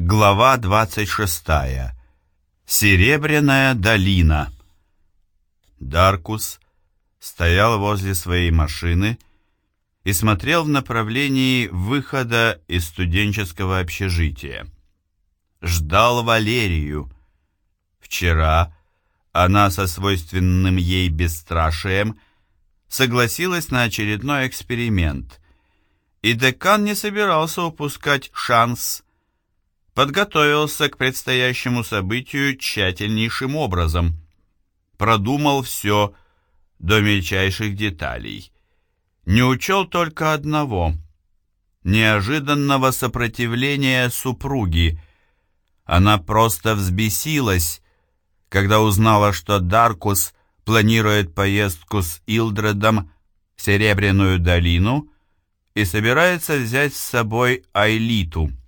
Глава 26. Серебряная долина. Даркус стоял возле своей машины и смотрел в направлении выхода из студенческого общежития. Ждал Валерию. Вчера она со свойственным ей бесстрашием согласилась на очередной эксперимент, и декан не собирался упускать шанс подготовился к предстоящему событию тщательнейшим образом, продумал все до мельчайших деталей, не учел только одного – неожиданного сопротивления супруги. Она просто взбесилась, когда узнала, что Даркус планирует поездку с Илдредом в Серебряную долину и собирается взять с собой Айлиту –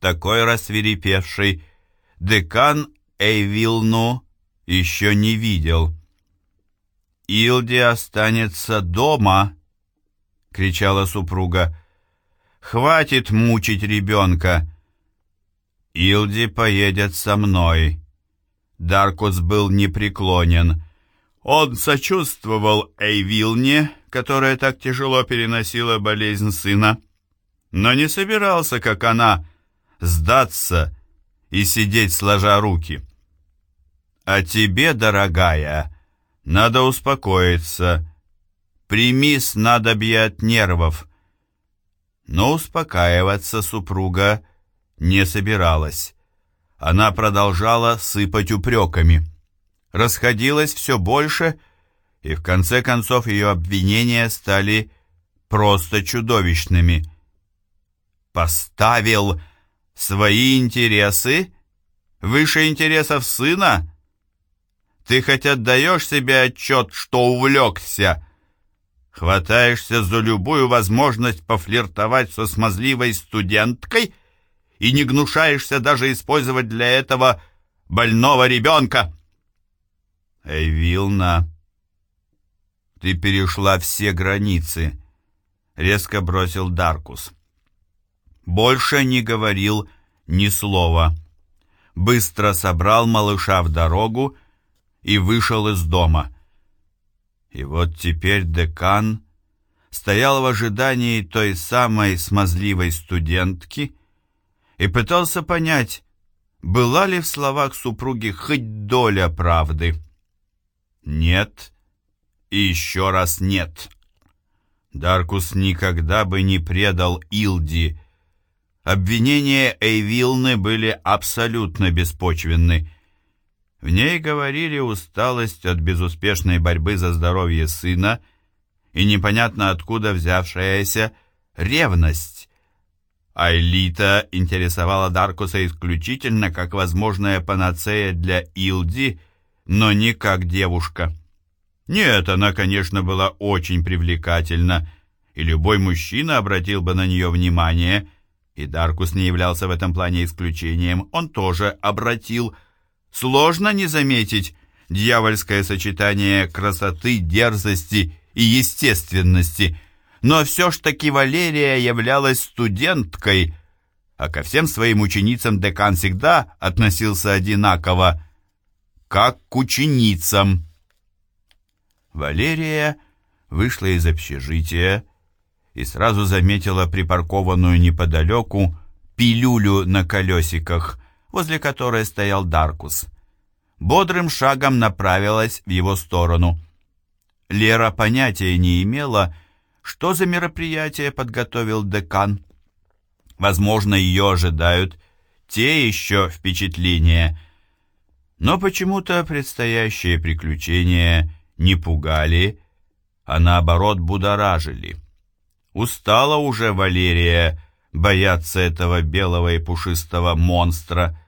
такой рассверепевший, декан Эйвилну еще не видел. «Илди останется дома!» — кричала супруга. «Хватит мучить ребенка!» «Илди поедет со мной!» Даркус был непреклонен. Он сочувствовал Эйвилне, которая так тяжело переносила болезнь сына, но не собирался, как она, сдаться и сидеть сложа руки. А тебе, дорогая, надо успокоиться. Прими снадобье от нервов. Но успокаиваться супруга не собиралась. Она продолжала сыпать упреками. Расходилась все больше, и в конце концов ее обвинения стали просто чудовищными. «Поставил Свои интересы? Выше интересов сына? Ты хоть отдаешь себе отчет, что увлекся? Хватаешься за любую возможность пофлиртовать со смазливой студенткой и не гнушаешься даже использовать для этого больного ребенка? Эй, Вилна, ты перешла все границы, резко бросил Даркус больше не говорил ни слова. Быстро собрал малыша в дорогу и вышел из дома. И вот теперь декан стоял в ожидании той самой смазливой студентки и пытался понять, была ли в словах супруги хоть доля правды. Нет и еще раз нет. Даркус никогда бы не предал Илди, Обвинения Эйвилны были абсолютно беспочвенны. В ней говорили усталость от безуспешной борьбы за здоровье сына и непонятно откуда взявшаяся ревность. Айлита интересовала Даркуса исключительно как возможная панацея для Илди, но не как девушка. Нет, она, конечно, была очень привлекательна, и любой мужчина обратил бы на нее внимание – и Даркус не являлся в этом плане исключением, он тоже обратил. Сложно не заметить дьявольское сочетание красоты, дерзости и естественности. Но все ж таки Валерия являлась студенткой, а ко всем своим ученицам декан всегда относился одинаково, как к ученицам. Валерия вышла из общежития, и сразу заметила припаркованную неподалеку пилюлю на колесиках, возле которой стоял Даркус. Бодрым шагом направилась в его сторону. Лера понятия не имела, что за мероприятие подготовил декан. Возможно, ее ожидают те еще впечатления. Но почему-то предстоящие приключения не пугали, а наоборот будоражили. Устала уже Валерия бояться этого белого и пушистого монстра.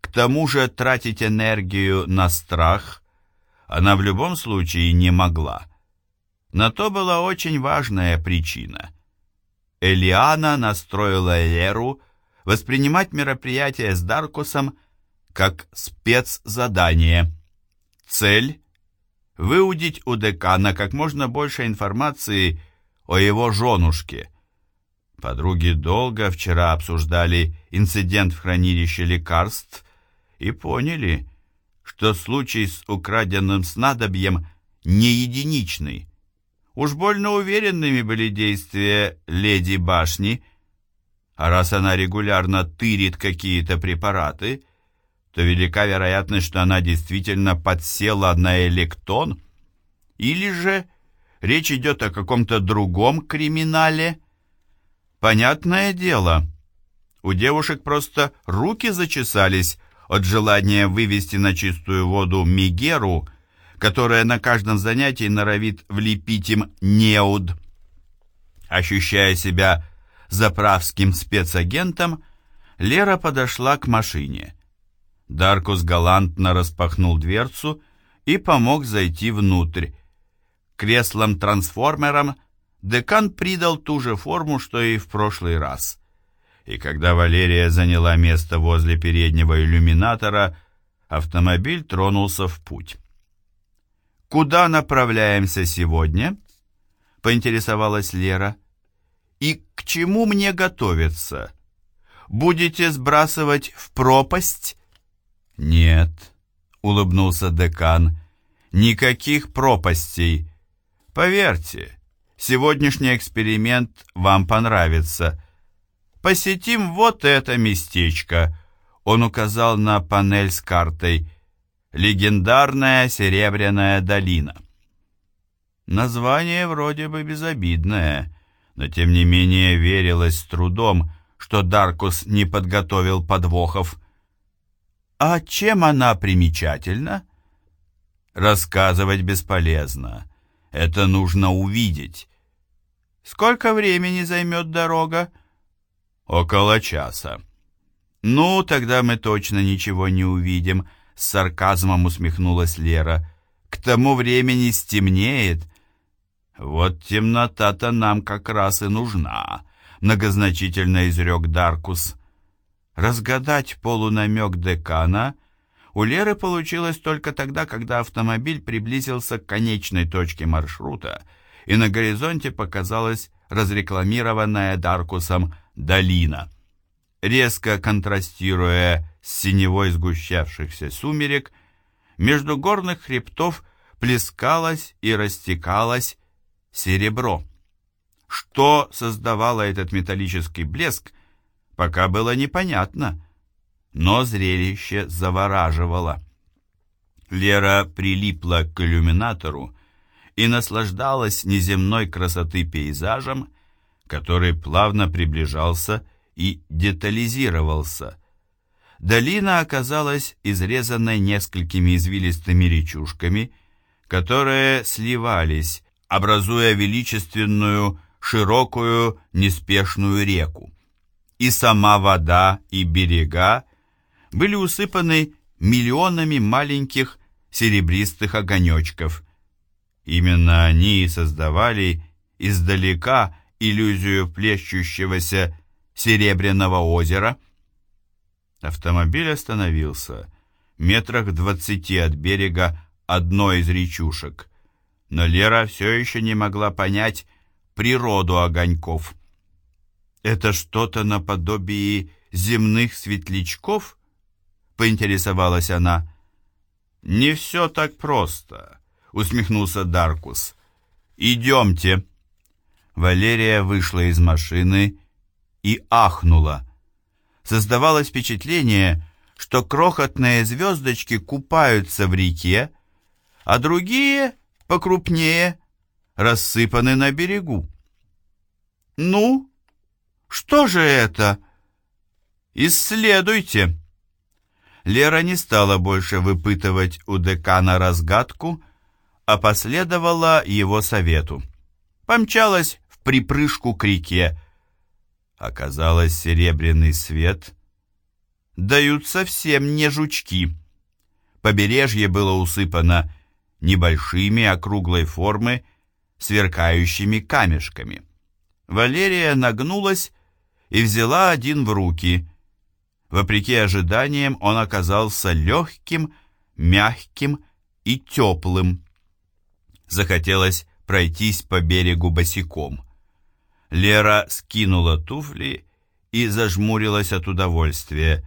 К тому же тратить энергию на страх она в любом случае не могла. На то была очень важная причина. Элиана настроила Леру воспринимать мероприятие с Даркусом как спецзадание. Цель – выудить у декана как можно больше информации о его женушке. Подруги долго вчера обсуждали инцидент в хранилище лекарств и поняли, что случай с украденным снадобьем не единичный. Уж больно уверенными были действия леди башни, а раз она регулярно тырит какие-то препараты, то велика вероятность, что она действительно подсела на электон, или же речь идет о каком-то другом криминале. Понятное дело, у девушек просто руки зачесались от желания вывести на чистую воду Мигеру, которая на каждом занятии норовит влепить им неуд. Ощущая себя заправским спецагентом, Лера подошла к машине. Даркус галантно распахнул дверцу и помог зайти внутрь. Креслом-трансформером декан придал ту же форму, что и в прошлый раз и когда Валерия заняла место возле переднего иллюминатора, автомобиль тронулся в путь. «Куда направляемся сегодня?» — поинтересовалась Лера. «И к чему мне готовиться? Будете сбрасывать в пропасть?» «Нет», — улыбнулся декан, — «никаких пропастей. Поверьте, сегодняшний эксперимент вам понравится» посетим вот это местечко». Он указал на панель с картой «Легендарная Серебряная долина». Название вроде бы безобидное, но тем не менее верилось с трудом, что Даркус не подготовил подвохов. «А чем она примечательна?» «Рассказывать бесполезно. Это нужно увидеть». «Сколько времени займет дорога?» «Около часа». «Ну, тогда мы точно ничего не увидим», — с сарказмом усмехнулась Лера. «К тому времени стемнеет». «Вот темнота-то нам как раз и нужна», — многозначительно изрек Даркус. Разгадать полунамек декана у Леры получилось только тогда, когда автомобиль приблизился к конечной точке маршрута, и на горизонте показалась разрекламированная Даркусом долина. Резко контрастируя с синевой сгущавшихся сумерек, между горных хребтов плескалось и растекалось серебро. Что создавало этот металлический блеск, пока было непонятно, но зрелище завораживало. Лера прилипла к иллюминатору и наслаждалась неземной красоты пейзажем, который плавно приближался и детализировался. Долина оказалась изрезанной несколькими извилистыми речушками, которые сливались, образуя величественную, широкую, неспешную реку. И сама вода, и берега были усыпаны миллионами маленьких серебристых огонечков. Именно они создавали издалека иллюзию плещущегося серебряного озера. Автомобиль остановился метрах двадцати от берега одной из речушек, но Лера все еще не могла понять природу огоньков. «Это что-то наподобие земных светлячков?» — поинтересовалась она. «Не все так просто», — усмехнулся Даркус. «Идемте». Валерия вышла из машины и ахнула. Создавалось впечатление, что крохотные звездочки купаются в реке, а другие, покрупнее, рассыпаны на берегу. «Ну, что же это?» «Исследуйте!» Лера не стала больше выпытывать у декана разгадку, а последовала его совету. Помчалась припрыжку к реке. Оказалось, серебряный свет дают совсем не жучки. Побережье было усыпано небольшими округлой формы сверкающими камешками. Валерия нагнулась и взяла один в руки. Вопреки ожиданиям он оказался легким, мягким и теплым. Захотелось пройтись по берегу босиком. Лера скинула туфли и зажмурилась от удовольствия.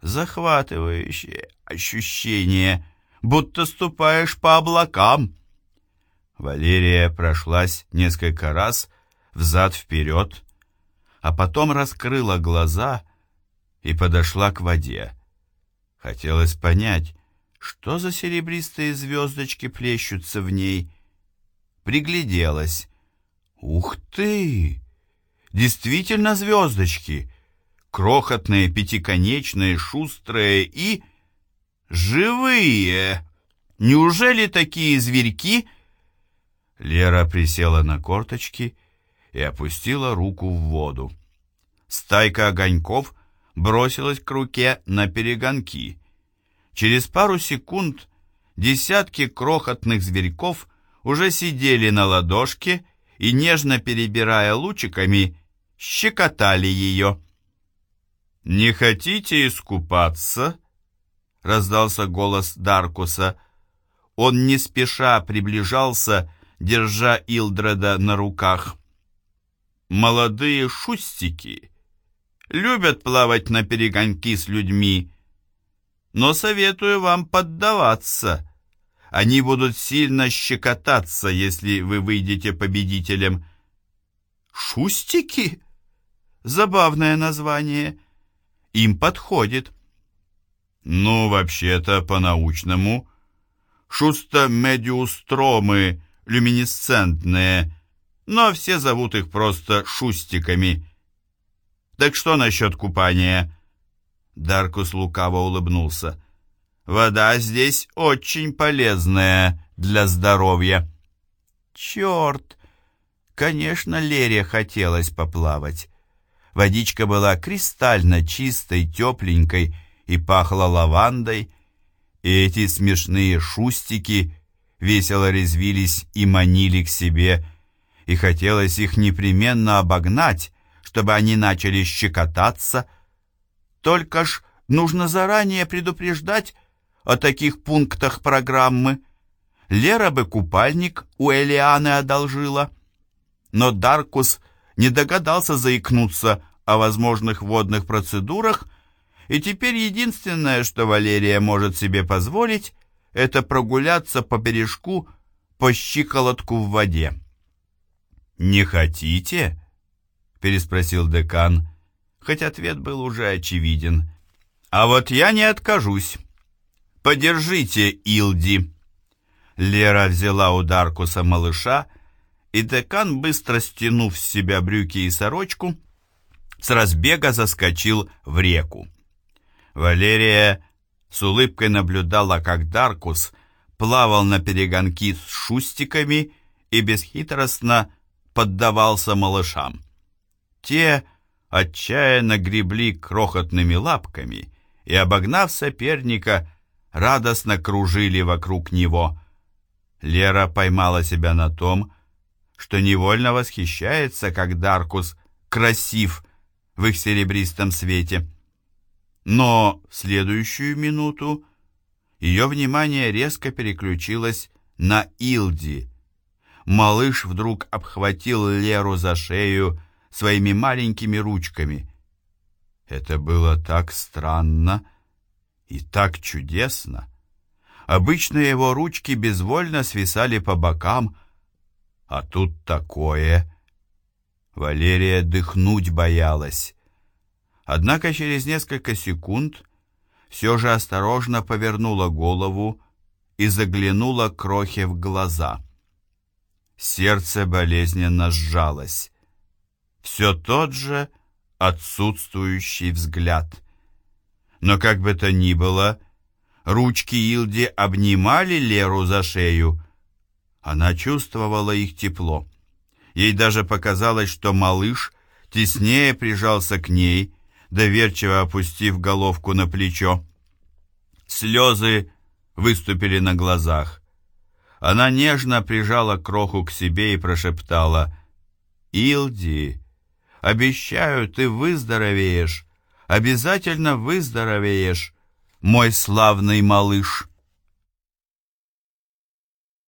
Захватывающее ощущение, будто ступаешь по облакам. Валерия прошлась несколько раз взад-вперед, а потом раскрыла глаза и подошла к воде. Хотелось понять, что за серебристые звездочки плещутся в ней. Пригляделась. Ух ты! Действительно звездочки! Крохотные, пятиконечные, шустрые и... живые! Неужели такие зверьки... Лера присела на корточки и опустила руку в воду. Стайка огоньков бросилась к руке на перегонки. Через пару секунд десятки крохотных зверьков уже сидели на ладошке и, нежно перебирая лучиками, щекотали ее. «Не хотите искупаться?» — раздался голос Даркуса. Он не спеша приближался, держа Илдреда на руках. «Молодые шустики любят плавать на перегонки с людьми, но советую вам поддаваться. Они будут сильно щекотаться, если вы выйдете победителем». «Шустики?» Забавное название. Им подходит. Ну, вообще-то, по-научному. Шуста-медиустромы люминесцентные, но все зовут их просто шустиками. Так что насчет купания? Даркус лукаво улыбнулся. Вода здесь очень полезная для здоровья. Черт! Конечно, Лере хотелось поплавать. Водичка была кристально чистой, тепленькой и пахла лавандой, и эти смешные шустики весело резвились и манили к себе, и хотелось их непременно обогнать, чтобы они начали щекотаться. Только ж нужно заранее предупреждать о таких пунктах программы. Лера бы купальник у Элианы одолжила. Но Даркус не догадался заикнуться о возможных водных процедурах, и теперь единственное, что Валерия может себе позволить, это прогуляться по бережку по щиколотку в воде. «Не хотите?» — переспросил декан, хоть ответ был уже очевиден. «А вот я не откажусь. Подержите Илди». Лера взяла у Даркуса малыша, и декан, быстро стянув с себя брюки и сорочку, с разбега заскочил в реку. Валерия с улыбкой наблюдала, как Даркус плавал на перегонки с шустиками и бесхитростно поддавался малышам. Те отчаянно гребли крохотными лапками и, обогнав соперника, радостно кружили вокруг него. Лера поймала себя на том, что невольно восхищается, как Даркус красив в их серебристом свете. Но в следующую минуту ее внимание резко переключилось на Илди. Малыш вдруг обхватил Леру за шею своими маленькими ручками. Это было так странно и так чудесно. Обычно его ручки безвольно свисали по бокам, а тут такое. Валерия дыхнуть боялась. Однако через несколько секунд все же осторожно повернула голову и заглянула Крохе в глаза. Сердце болезненно сжалось. Все тот же отсутствующий взгляд. Но как бы то ни было, ручки Илди обнимали Леру за шею, она чувствовала их тепло. Ей даже показалось, что малыш теснее прижался к ней, доверчиво опустив головку на плечо. Слезы выступили на глазах. Она нежно прижала кроху к себе и прошептала «Илди, обещаю, ты выздоровеешь, обязательно выздоровеешь, мой славный малыш».